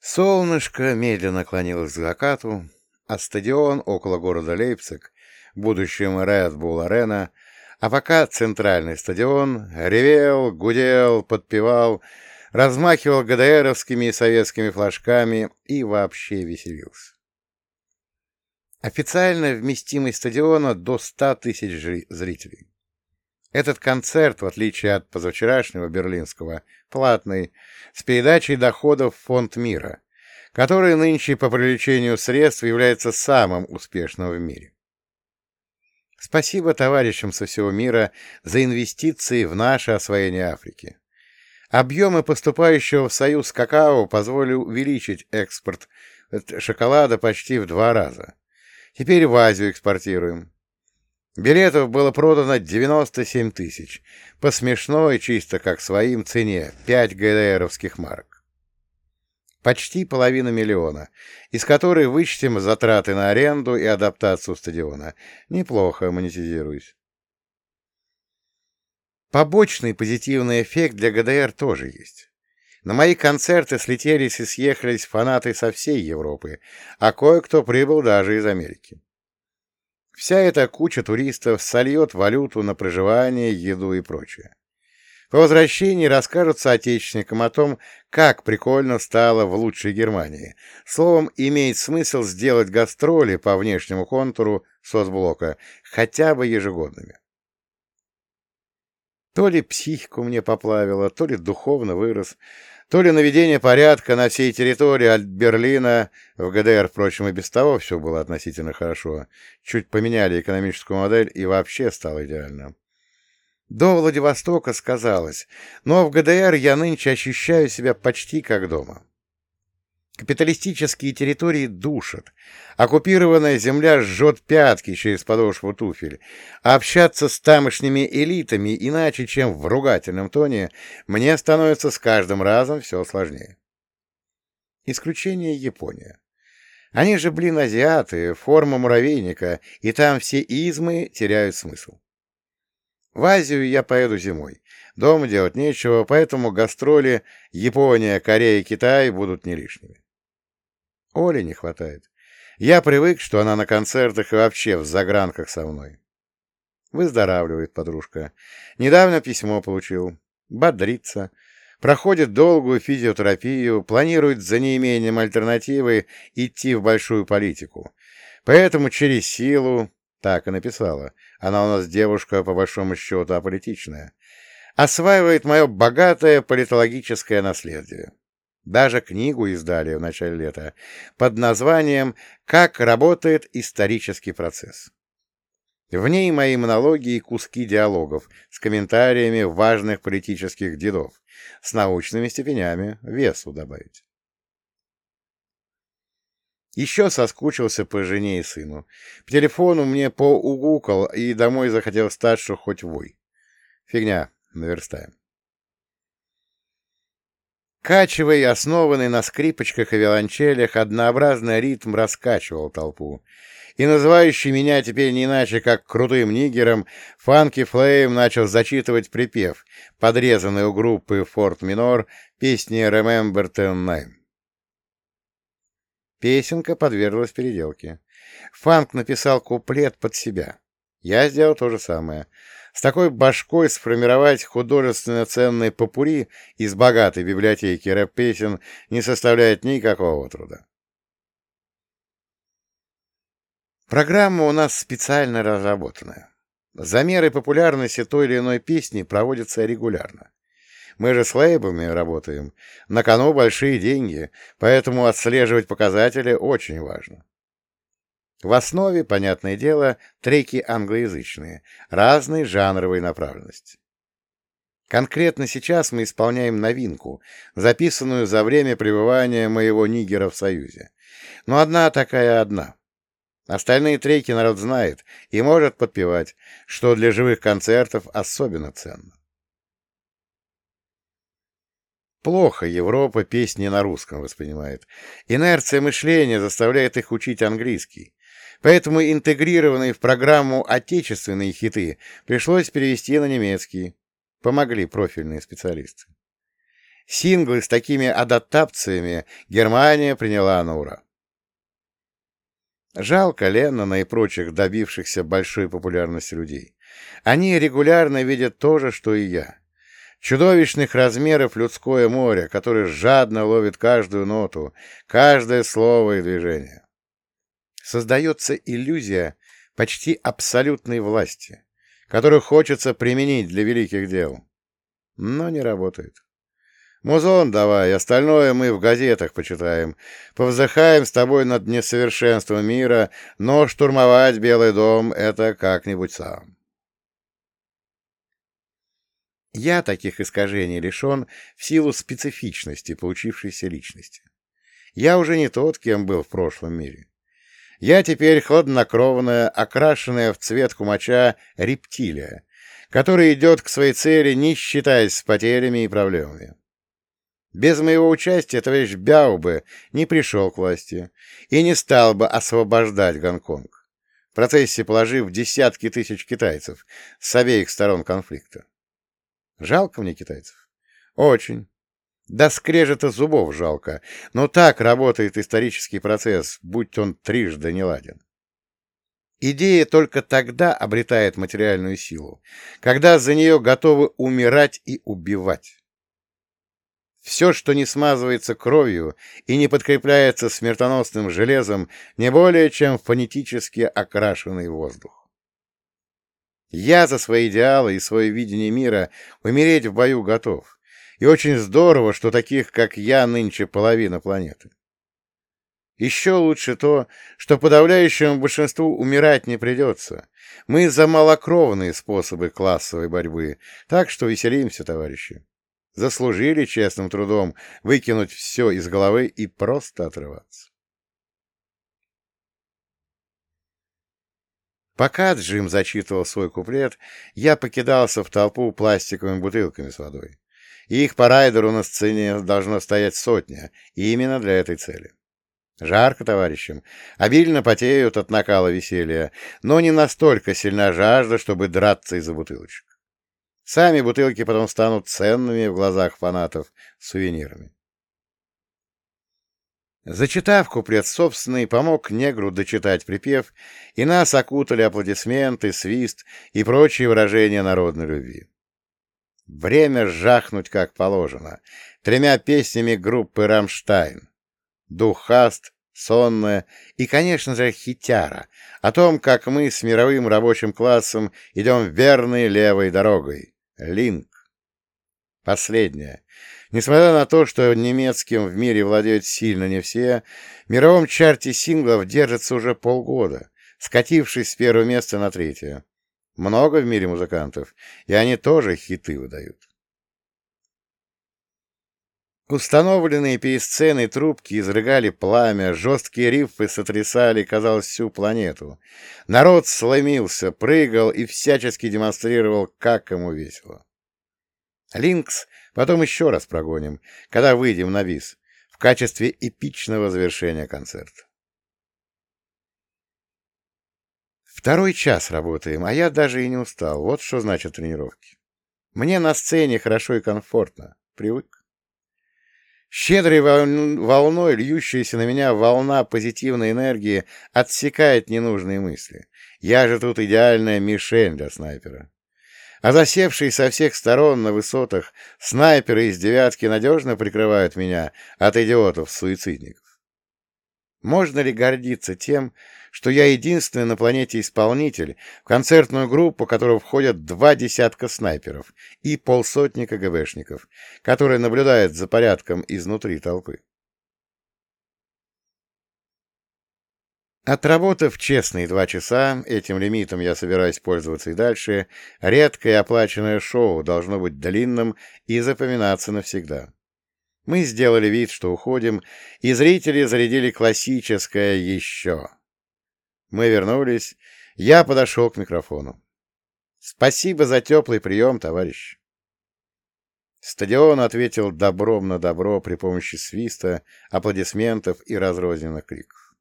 Солнышко медленно клонилось к закату, а стадион около города Лейпциг, будущем Red Bull Arena, а пока центральный стадион ревел, гудел, подпевал, размахивал ГДРовскими и советскими флажками и вообще веселился. Официальная вместимость стадиона до 100 тысяч зрителей. Этот концерт, в отличие от позавчерашнего берлинского, платный, с передачей доходов в Фонд мира, который нынче по привлечению средств является самым успешным в мире. Спасибо товарищам со всего мира за инвестиции в наше освоение Африки. Объемы поступающего в Союз какао позволили увеличить экспорт шоколада почти в два раза. Теперь в Азию экспортируем. Билетов было продано 97 тысяч, по смешной, чисто как своим, цене 5 ГДРовских марок. Почти половина миллиона, из которой вычтем затраты на аренду и адаптацию стадиона. Неплохо монетизируюсь. Побочный позитивный эффект для ГДР тоже есть. На мои концерты слетелись и съехались фанаты со всей Европы, а кое-кто прибыл даже из Америки. Вся эта куча туристов сольет валюту на проживание, еду и прочее. По возвращении расскажут соотечественникам о том, как прикольно стало в лучшей Германии. Словом, имеет смысл сделать гастроли по внешнему контуру соцблока хотя бы ежегодными. То ли психику мне поплавило, то ли духовно вырос, то ли наведение порядка на всей территории от Берлина, в ГДР, впрочем, и без того все было относительно хорошо, чуть поменяли экономическую модель и вообще стало идеально. До Владивостока сказалось, но в ГДР я нынче ощущаю себя почти как дома. Капиталистические территории душат. Оккупированная земля жжет пятки через подошву туфель. А общаться с тамошними элитами иначе, чем в ругательном тоне, мне становится с каждым разом все сложнее. Исключение Япония. Они же, блин, азиаты, форма муравейника, и там все измы теряют смысл. В Азию я поеду зимой. Дома делать нечего, поэтому гастроли Япония, Корея, Китай будут не лишними. Оли не хватает. Я привык, что она на концертах и вообще в загранках со мной. Выздоравливает подружка. Недавно письмо получил. Бодрится. Проходит долгую физиотерапию, планирует за неимением альтернативы идти в большую политику. Поэтому через силу, так и написала, она у нас девушка, по большому счету, аполитичная, осваивает мое богатое политологическое наследие. Даже книгу издали в начале лета под названием «Как работает исторический процесс». В ней мои монологи и куски диалогов с комментариями важных политических дедов, с научными степенями, весу добавить. Еще соскучился по жене и сыну. По телефону мне поугукал и домой захотел что хоть вой. Фигня, наверстаем. Качевый, основанный на скрипочках и виолончелях, однообразный ритм раскачивал толпу. И называющий меня теперь не иначе, как крутым нигером, Фанки Флейм начал зачитывать припев, подрезанный у группы Форт Минор песни «Remember Ten Nine». Песенка подверглась переделке. Фанк написал куплет под себя. Я сделал то же самое. С такой башкой сформировать художественно ценные попури из богатой библиотеки рэп-песен не составляет никакого труда. Программа у нас специально разработанная. Замеры популярности той или иной песни проводятся регулярно. Мы же с лейбами работаем. На кону большие деньги, поэтому отслеживать показатели очень важно. В основе, понятное дело, треки англоязычные, разной жанровой направленности. Конкретно сейчас мы исполняем новинку, записанную за время пребывания моего нигера в Союзе. Но одна такая одна. Остальные треки народ знает и может подпевать, что для живых концертов особенно ценно. Плохо Европа песни на русском воспринимает. Инерция мышления заставляет их учить английский. Поэтому интегрированные в программу отечественные хиты пришлось перевести на немецкий. Помогли профильные специалисты. Синглы с такими адаптациями Германия приняла на ура. Жалко Леннона и прочих добившихся большой популярности людей. Они регулярно видят то же, что и я. Чудовищных размеров людское море, которое жадно ловит каждую ноту, каждое слово и движение. Создается иллюзия почти абсолютной власти, которую хочется применить для великих дел. Но не работает. Музон давай, остальное мы в газетах почитаем. Повздыхаем с тобой над несовершенством мира, но штурмовать Белый дом — это как-нибудь сам. Я таких искажений лишен в силу специфичности получившейся личности. Я уже не тот, кем был в прошлом мире. Я теперь хладнокровная, окрашенная в цвет кумача рептилия, которая идет к своей цели, не считаясь с потерями и проблемами. Без моего участия товарищ Бяо бы не пришел к власти и не стал бы освобождать Гонконг, в процессе положив десятки тысяч китайцев с обеих сторон конфликта. Жалко мне китайцев? Очень. Да скрежета зубов жалко, но так работает исторический процесс, будь он трижды не ладен. Идея только тогда обретает материальную силу, когда за нее готовы умирать и убивать. Все, что не смазывается кровью и не подкрепляется смертоносным железом, не более чем фонетически окрашенный воздух. Я за свои идеалы и свое видение мира умереть в бою готов. И очень здорово, что таких, как я, нынче половина планеты. Еще лучше то, что подавляющему большинству умирать не придется. Мы за малокровные способы классовой борьбы, так что веселимся, товарищи. Заслужили честным трудом выкинуть все из головы и просто отрываться. Пока Джим зачитывал свой куплет, я покидался в толпу пластиковыми бутылками с водой. Их по райдеру на сцене должно стоять сотня, именно для этой цели. Жарко товарищам, обильно потеют от накала веселья, но не настолько сильна жажда, чтобы драться из-за бутылочек. Сами бутылки потом станут ценными в глазах фанатов сувенирами. Зачитав куплет собственный, помог негру дочитать припев, и нас окутали аплодисменты, свист и прочие выражения народной любви. Время жахнуть как положено, тремя песнями группы «Рамштайн». «Духаст», «Сонная» и, конечно же, «Хитяра» о том, как мы с мировым рабочим классом идем верной левой дорогой, Линк. Последнее. Несмотря на то, что немецким в мире владеют сильно не все, в мировом чарте синглов держится уже полгода, скатившись с первого места на третье. Много в мире музыкантов, и они тоже хиты выдают. Установленные пересцены трубки изрыгали пламя, жесткие рифы сотрясали, казалось, всю планету. Народ сломился, прыгал и всячески демонстрировал, как ему весело. Линкс потом еще раз прогоним, когда выйдем на виз, в качестве эпичного завершения концерта. Второй час работаем, а я даже и не устал. Вот что значит тренировки. Мне на сцене хорошо и комфортно. Привык. Щедрой волной льющаяся на меня волна позитивной энергии отсекает ненужные мысли. Я же тут идеальная мишень для снайпера. А засевшие со всех сторон на высотах снайперы из девятки надежно прикрывают меня от идиотов-суицидников. Можно ли гордиться тем, что я единственный на планете исполнитель, в концертную группу которого входят два десятка снайперов и полсотни КГБшников, которые наблюдают за порядком изнутри толпы? Отработав честные два часа, этим лимитом я собираюсь пользоваться и дальше, редкое оплаченное шоу должно быть длинным и запоминаться навсегда. Мы сделали вид, что уходим, и зрители зарядили классическое «еще». Мы вернулись, я подошел к микрофону. «Спасибо за теплый прием, товарищ». Стадион ответил добром на добро при помощи свиста, аплодисментов и разрозненных криков.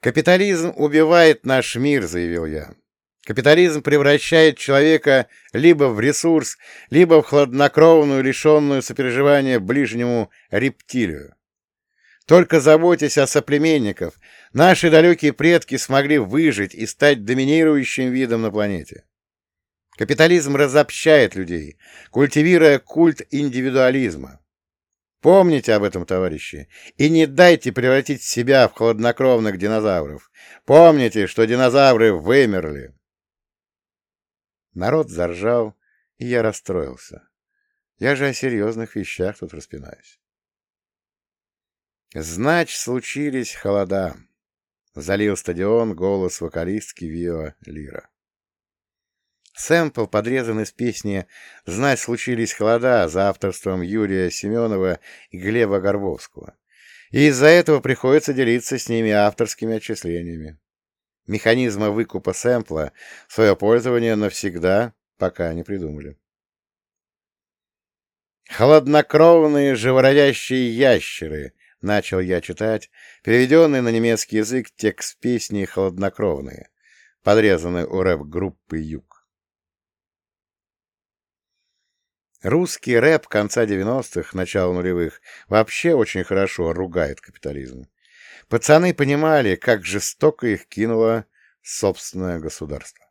«Капитализм убивает наш мир», — заявил я. Капитализм превращает человека либо в ресурс, либо в хладнокровную, лишенную сопереживания ближнему рептилию. Только заботясь о соплеменниках, наши далекие предки смогли выжить и стать доминирующим видом на планете. Капитализм разобщает людей, культивируя культ индивидуализма. Помните об этом, товарищи, и не дайте превратить себя в хладнокровных динозавров. Помните, что динозавры вымерли. Народ заржал, и я расстроился. Я же о серьезных вещах тут распинаюсь. Значит, случились холода. Залил стадион голос вокалистки Вио Лира. Сэмпл подрезан из песни «Знать случились холода» за авторством Юрия Семенова и Глеба Горбовского. И из-за этого приходится делиться с ними авторскими отчислениями. Механизма выкупа сэмпла в свое пользование навсегда пока не придумали. «Холоднокровные живородящие ящеры», — начал я читать, переведенный на немецкий язык текст песни «Холоднокровные», подрезанный у рэп-группы «Юг». Русский рэп конца 90-х, начала нулевых вообще очень хорошо ругает капитализм. Пацаны понимали, как жестоко их кинуло собственное государство.